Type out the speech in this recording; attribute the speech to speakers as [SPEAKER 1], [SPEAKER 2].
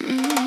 [SPEAKER 1] Mm.